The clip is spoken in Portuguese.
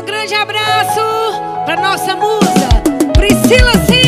Um grande abraço para nossa musa, Priscila Silva.